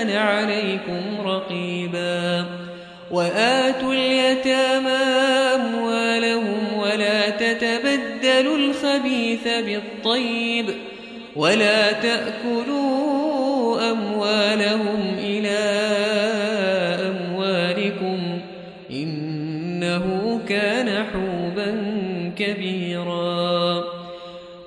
كان عليكم رقيبا وآتوا اليتامى أموالهم ولا تتبدلوا الخبيث بالطيب ولا تأكلوا أموالهم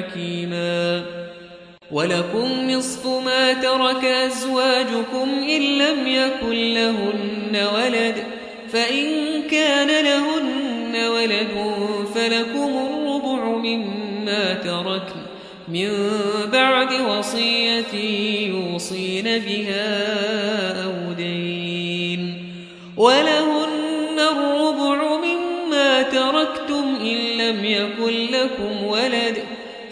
حكيما. ولكم نصف ما ترك أزواجكم إن لم يكن لهن ولد فإن كان لهن ولد فلكم الربع مما تركن من بعد وصية يوصين بها أو دين. ولهن الربع مما تركتم إن لم يكن لكم ولد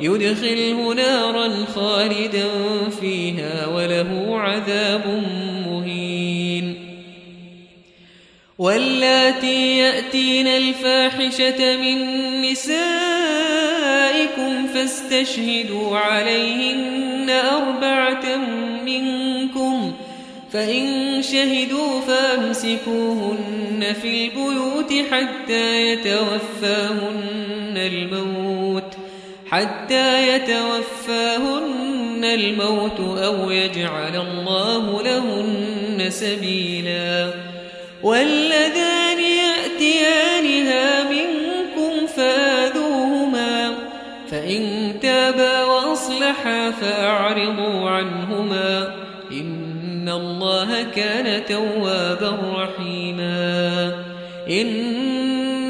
يدخله نارا خالدا فيها وله عذاب مهين. واللاتي يأتين الفاحشة من نسائكم فاستشهدوا عليهن أربعة منكم فإن شهدوا فأمسكوهن في البيوت حتى يتوفاهن الموت. حتى يتوفاهن الموت أو يجعل الله لهن سبيلا. والذان يأتيانها منكم فآذوهما فإن تابا وأصلحا فأعرضوا عنهما. إن الله كان توابا رحيما.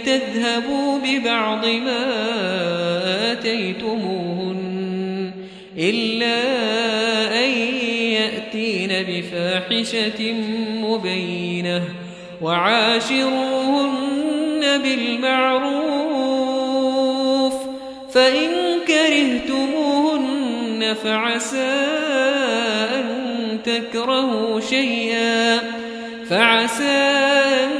لتذهبوا ببعض ما آتيتموهن إلا أن يأتين بفاحشة مبينة وعاشروهن بالمعروف فإن كرهتموهن فعسى أن تكرهوا شيئا فعسى أن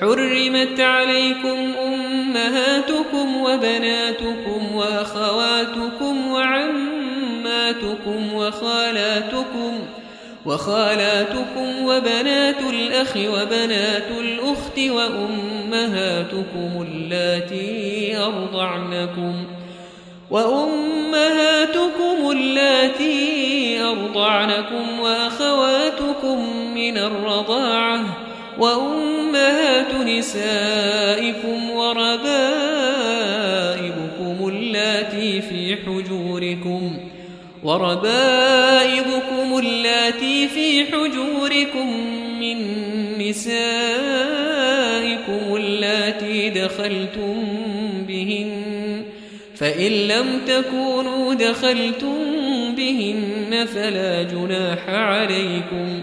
حرمت عليكم أمهاتكم وبناتكم وأخواتكم وعماتكم وخالاتكم وخالاتكم وبنات الأخ وبنات الأخت وأمهاتكم اللاتي أرضعنكم وأمهاتكم اللاتي أرضعنكم وأخواتكم من الرضاعة وأمهات نسائكم وربائبكم اللاتي في حجوركم وربائبكم اللاتي في حجوركم من نسائكم اللاتي دخلتم بهن فإن لم تكونوا دخلتم بهن فلا جناح عليكم.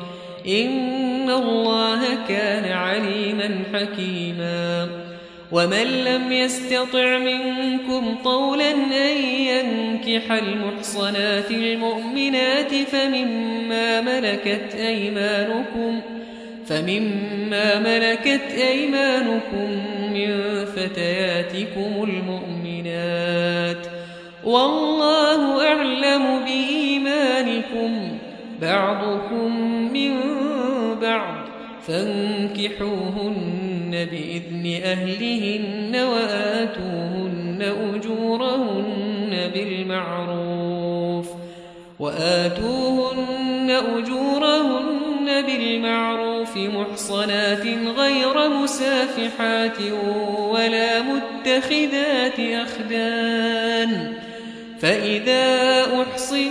إن الله كان عليما حكيما. ومن لم يستطع منكم قولا أن ينكح المحصنات المؤمنات فمما ملكت أيمانكم فمما ملكت أيمانكم من فتياتكم المؤمنات. والله أعلم بإيمانكم. بعضكم من بعض فانكحوهن بإذن أهلهن وآتوهن أجورهن بالمعروف وآتوهن أجورهن بالمعروف محصنات غير مسافحات ولا متخذات أخدان فإذا أحصن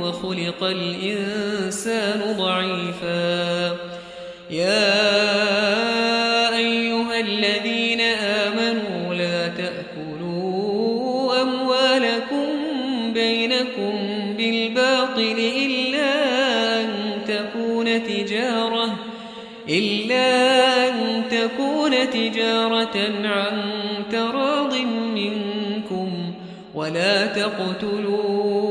وخلق الإنسان ضعيفا. يا أيها الذين آمنوا لا تأكلوا أموالكم بينكم بالباطل إلا أن تكون تجارة إلا أن تكون تجارة عن تراض منكم. ولا تقتلوا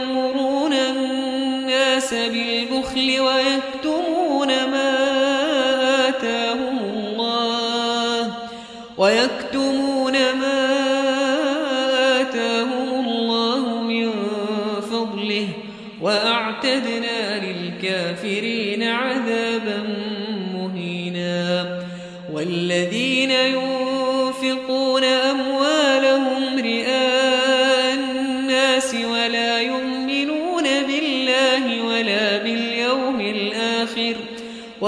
بالبخل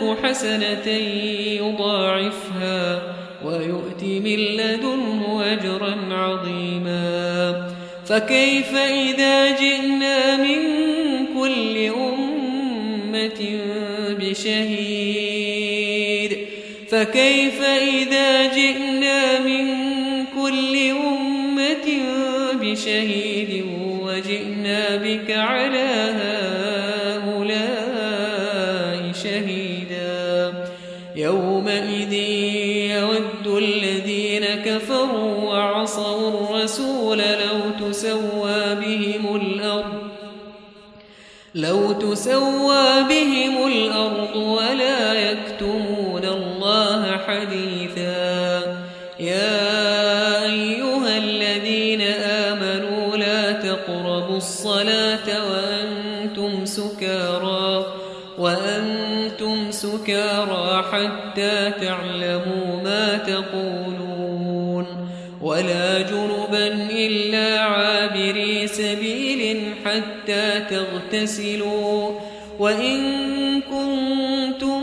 تك حسنة يضاعفها ويؤت من لدنه أجرا عظيما فكيف إذا جئنا من كل أمة بشهيد فكيف إذا جئنا من كل أمة بشهيد وجئنا بك على تسوى بهم الأرض ولا يكتمون الله حديثا. يا أيها الذين آمنوا لا تقربوا الصلاة وأنتم سكارى وأنتم سكارى حتى تعلموا حتى تغتسلوا وإن كنتم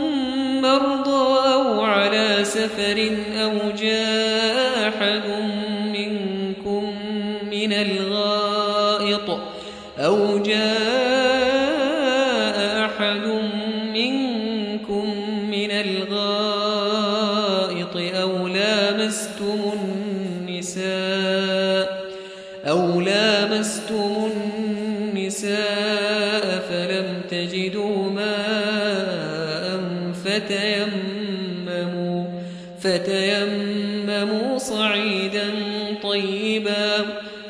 مرضى أو على سفر أو جاء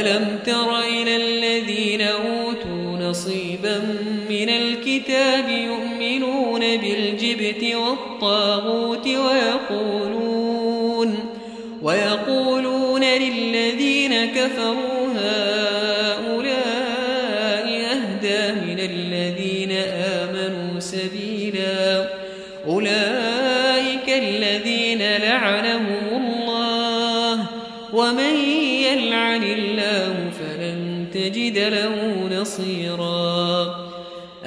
ألم تر إلى الذين أوتوا نصيبا من الكتاب يؤمنون بالجبت والطاغوت ويقولون ويقولون للذين كفروا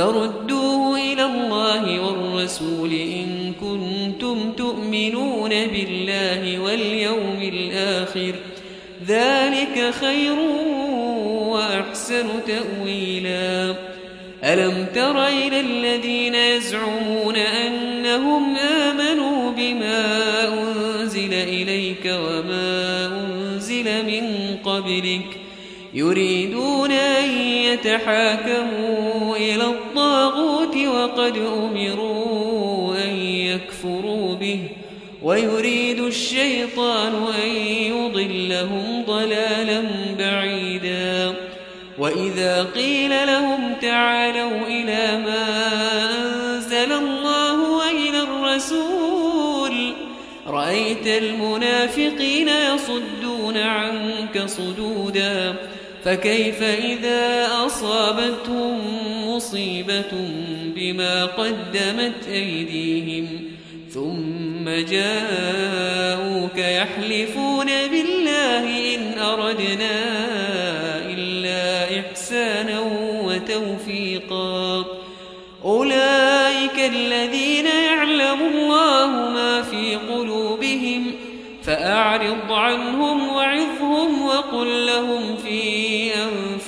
فردوه إلى الله والرسول إن كنتم تؤمنون بالله واليوم الآخر. ذلك خير وأحسن تأويلا. ألم تر إلى الذين يزعمون أنهم آمنوا بما أنزل إليك وما أنزل من قبلك؟ يريدون أن يتحاكموا إلى الطاغوت وقد أمروا أن يكفروا به ويريد الشيطان أن يضلهم ضلالا بعيدا وإذا قيل لهم تعالوا إلى ما أنزل الله وإلى الرسول رأيت المنافقين يصدون عنك صدودا فكيف إذا أصابتهم مصيبة بما قدمت أيديهم ثم جاءوك يحلفون بالله إن أردنا إلا إحسانا وتوفيقا أولئك الذين يعلم الله ما في قلوبهم فأعرض عنهم وعظهم وقل لهم في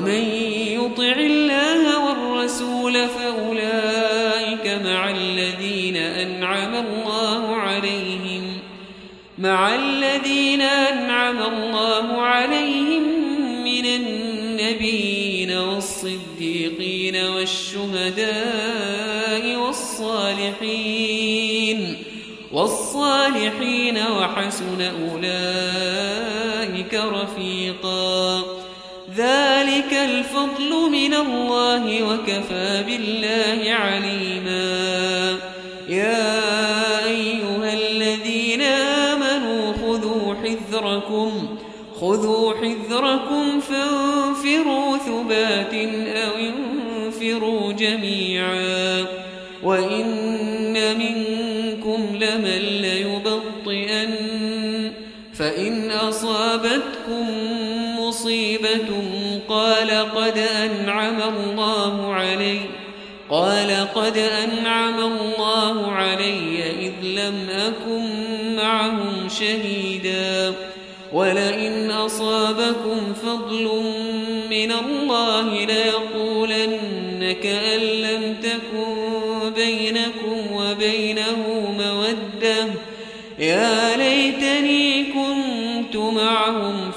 ومن يطع الله والرسول فأولئك مع الذين أنعم الله عليهم مع الذين أنعم الله عليهم من النبيين والصديقين والشهداء والصالحين والصالحين وحسن أولئك رفيقا. ذلك الفضل من الله وكفى بالله عليما. يا أيها الذين آمنوا خذوا حذركم خذوا حذركم فانفروا ثبات أو انفروا جميعا. وإن منكم لمن ليبطئن فإن أصابتكم مصيبة قال قد أنعم الله علي. قال قد أنعم الله علي إذ لم أكن معهم شهيدا. ولئن أصابكم فضل من الله ليقولن كأن لم تكن بينكم وبينه مودة. يا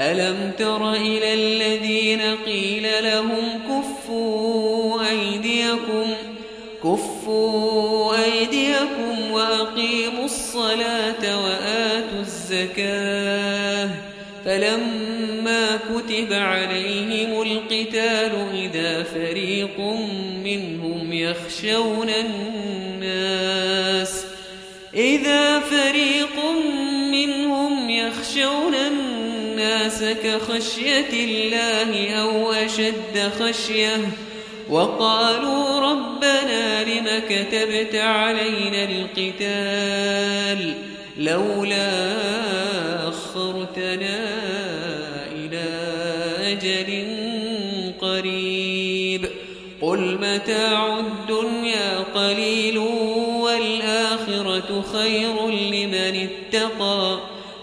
ألم تر إلى الذين قيل لهم كفوا أيديكم كفوا أيديكم وأقيموا الصلاة وآتوا الزكاة فلما كتب عليهم القتال إذا فريق منهم يخشون الناس إذا فريق الناس كخشية الله أو أشد خشية وقالوا ربنا لم كتبت علينا القتال لولا أخرتنا إلى أجل قريب قل متاع الدنيا قليل والآخرة خير لمن اتقى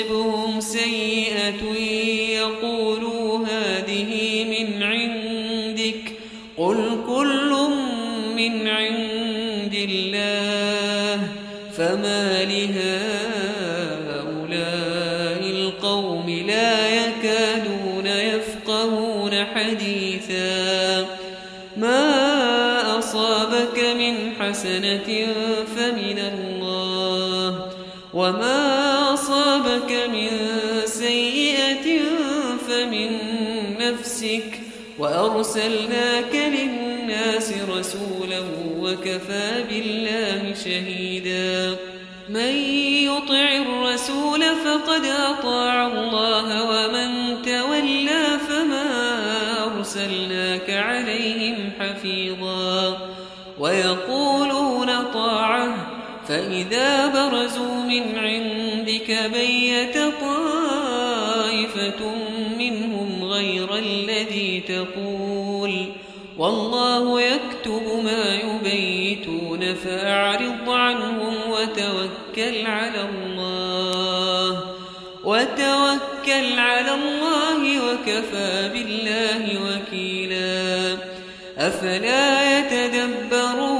تصبهم سيئة يقولوا هذه من عندك قل كل من عند الله فما لهؤلاء القوم لا يكادون يفقهون حديثا ما أصابك من حسنة فمن الله وما وأرسلناك للناس رسولا وكفى بالله شهيدا. من يطع الرسول فقد أطاع الله ومن تولى فما أرسلناك عليهم حفيظا. ويقولون طاعة فإذا برزوا من عندك بيت والله يكتب ما يبيتون فأعرض عنهم وتوكل على الله. وتوكل على الله وكفى بالله وكيلا. أفلا يتدبرون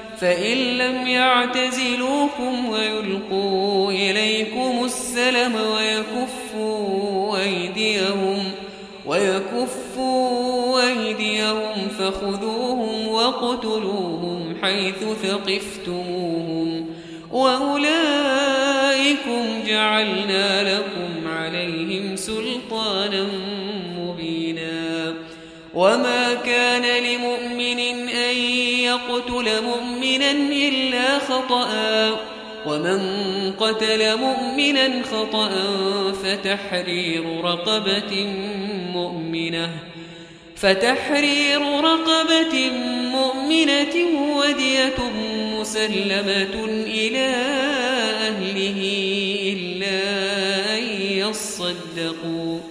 لم يعتزلوكم ويلقوا إليكم السلم ويكفوا أيديهم ويكفوا أيديهم فخذوهم واقتلوهم حيث ثقفتموهم وأولئك عليكم جعلنا لكم عليهم سلطانا مبينا وما كان لمؤمن أن يقتل مؤمنا إلا خطأ ومن قتل مؤمنا خطأ فتحرير رقبة مؤمنة فتحرير رقبة مؤمنة ودية مسلمة إلى أهله إلا أن يصدقوا.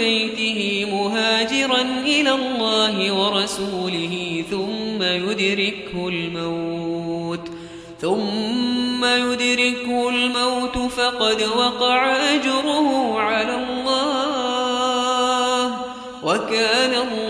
بيته مهاجرا إلى الله ورسوله ثم يدركه الموت ثم يدركه الموت فقد وقع أجره على الله وكان الله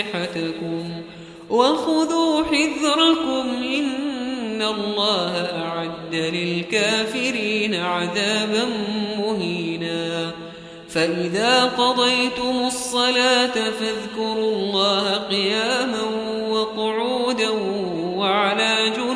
أسلحتكم وخذوا حذركم إن الله أعد للكافرين عذابا مهينا فإذا قضيتم الصلاة فاذكروا الله قياما وقعودا وعلى جنوبكم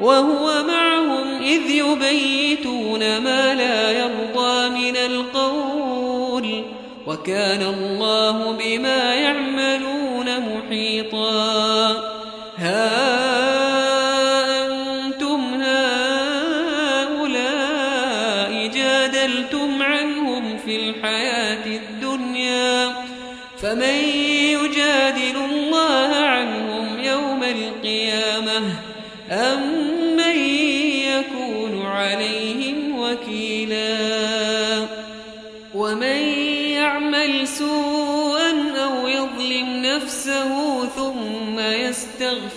وهو معهم إذ يبيتون ما لا يرضى من القول وكان الله بما يعملون محيطا.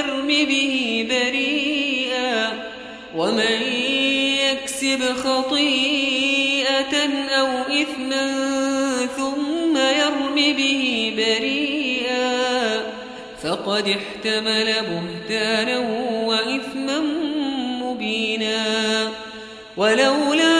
يرم به بريئا ومن يكسب خطيئة أو إثما ثم يرم به بريئا فقد احتمل بهتانا وإثما مبينا ولولا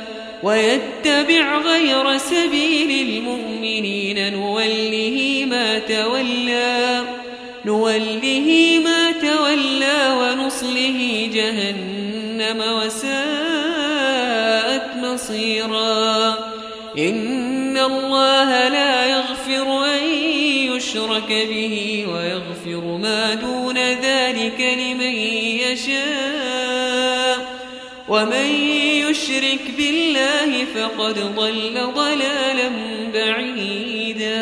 ويتبع غير سبيل المؤمنين. نوله ما تولى نوله ما تولى ونصله جهنم وساءت مصيرا. إن الله لا يغفر أن يشرك به ويغفر ما دون ذلك لمن يشاء. ومن يشرك بالله فقد ضل ضلالا بعيدا.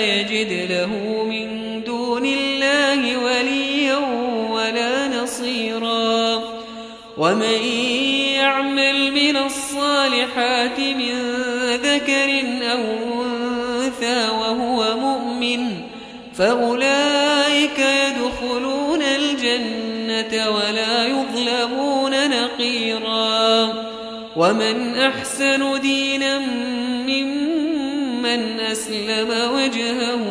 يجد له من دون الله وليا ولا نصيرا. ومن يعمل من الصالحات من ذكر أو أنثى وهو مؤمن فأولئك يدخلون الجنة ولا يظلمون نقيرا. ومن أحسن دينا ممن أسلم وجهه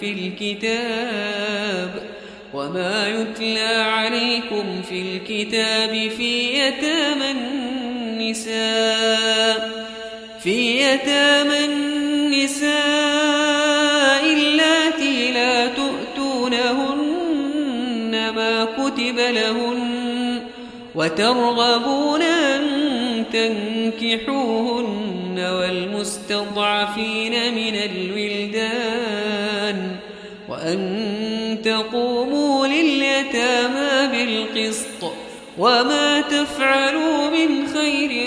في الكتاب وما يتلى عليكم في الكتاب في يتامى النساء في يتامى النساء اللاتي لا تؤتونهن ما كتب لهن وترغبون أن تنكحوهن والمستضعفين من الولدان وأن تقوموا لليتامى بالقسط وما تفعلوا من خير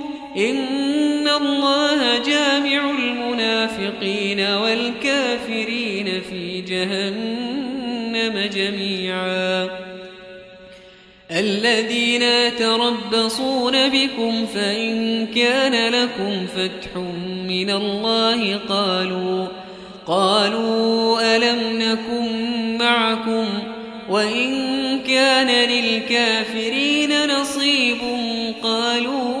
إن الله جامع المنافقين والكافرين في جهنم جميعا. الذين يتربصون بكم فإن كان لكم فتح من الله قالوا قالوا ألم نكن معكم؟ وإن كان للكافرين نصيب قالوا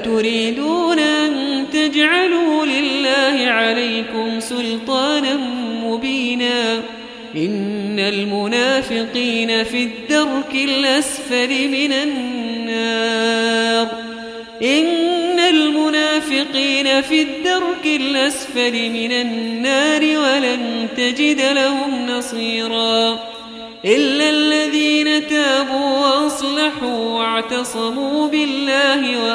أتريدون أن تجعلوا لله عليكم سلطانا مبينا؟ إن المنافقين في الدرك الأسفل من النار. إن المنافقين في الدرك الأسفل من النار ولن تجد لهم نصيرا. إلا الذين تابوا وأصلحوا واعتصموا بالله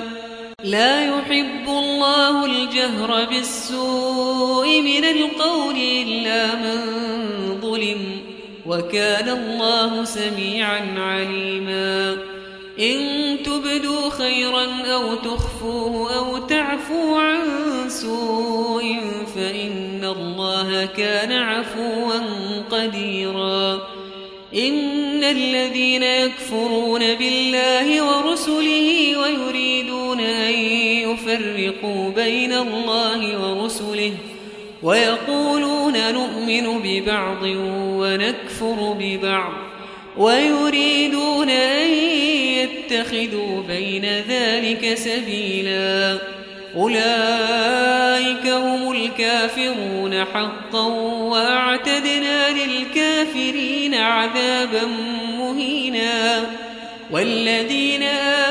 لا يحب الله الجهر بالسوء من القول إلا من ظلم وكان الله سميعا عليما. إن تبدوا خيرا أو تخفوه أو تعفو عن سوء فإن الله كان عفوا قديرا. إن الذين يكفرون بالله ورسله ويريدون يفرقوا بين الله ورسله ويقولون نؤمن ببعض ونكفر ببعض ويريدون أن يتخذوا بين ذلك سبيلا أولئك هم الكافرون حقا وأعتدنا للكافرين عذابا مهينا والذين آمنوا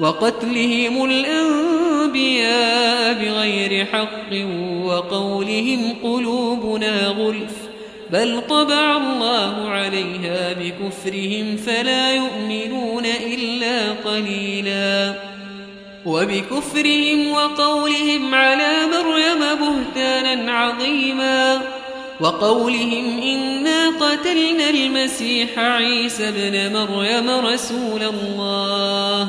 وقتلهم الأنبياء بغير حق وقولهم قلوبنا غلف بل طبع الله عليها بكفرهم فلا يؤمنون إلا قليلا وبكفرهم وقولهم على مريم بهتانا عظيما وقولهم إنا قتلنا المسيح عيسى بن مريم رسول الله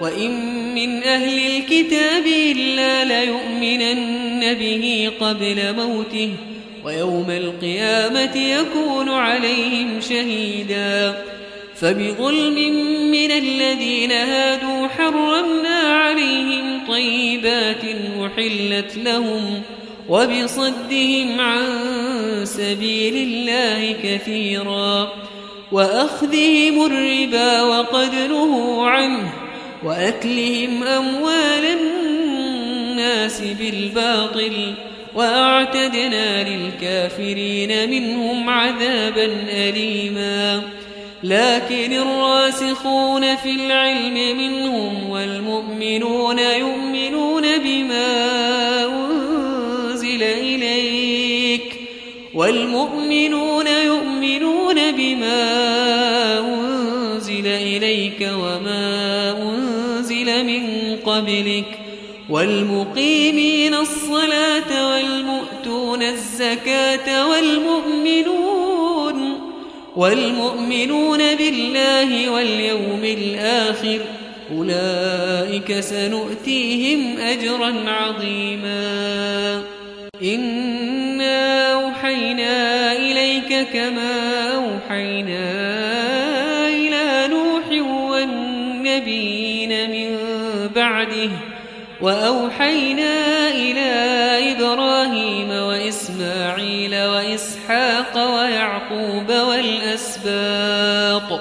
وإن من أهل الكتاب إلا ليؤمنن به قبل موته ويوم القيامة يكون عليهم شهيدا. فبظلم من الذين هادوا حرمنا عليهم طيبات محلت لهم وبصدهم عن سبيل الله كثيرا. وأخذهم الربا وقد نهوا عنه وأكلهم أموال الناس بالباطل وأعتدنا للكافرين منهم عذابا أليما. لكن الراسخون في العلم منهم والمؤمنون يؤمنون بما أنزل إليك والمؤمنون يؤمنون بما أنزل إليك وما أنزل قبلك والمقيمين الصلاة والمؤتون الزكاة والمؤمنون والمؤمنون بالله واليوم الآخر أولئك سنؤتيهم أجرا عظيما. إنا أوحينا إليك كما أوحينا بعده وأوحينا إلى إبراهيم وإسماعيل وإسحاق ويعقوب والأسباط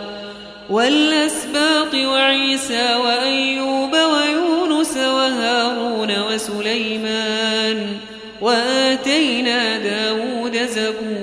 والأسباط وعيسى وأيوب ويونس وهارون وسليمان وآتينا داود زبورا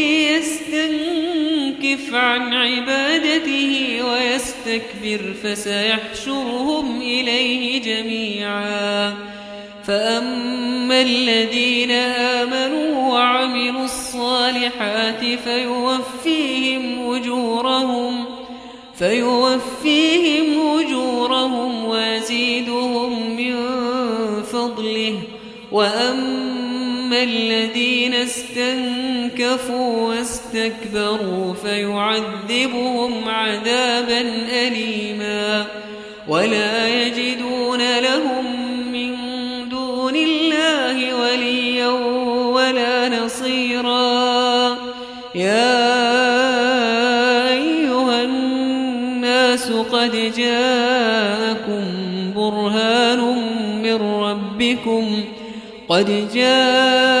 يستنكف عن عبادته ويستكبر فسيحشرهم إليه جميعا. فأما الذين آمنوا وعملوا الصالحات فيوفيهم أجورهم فيوفيهم أجورهم ويزيدهم من فضله. وأما الذين استنكفوا واستكبروا فيعذبهم عذابا أليما. ولا يجدون لهم من دون الله وليا ولا نصيرا. يا أيها الناس قد جاءكم برهان من ربكم. قد جاءكم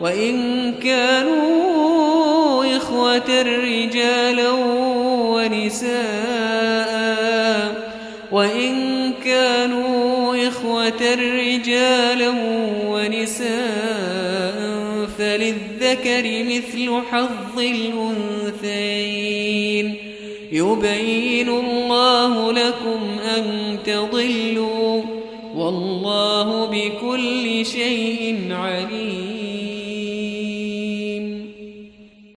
وإن كانوا إخوة رجالا ونساء وإن كانوا إخوة رجالا ونساء فللذكر مثل حظ الأنثيين. يبين الله لكم أن تضلوا والله بكل شيء عليم.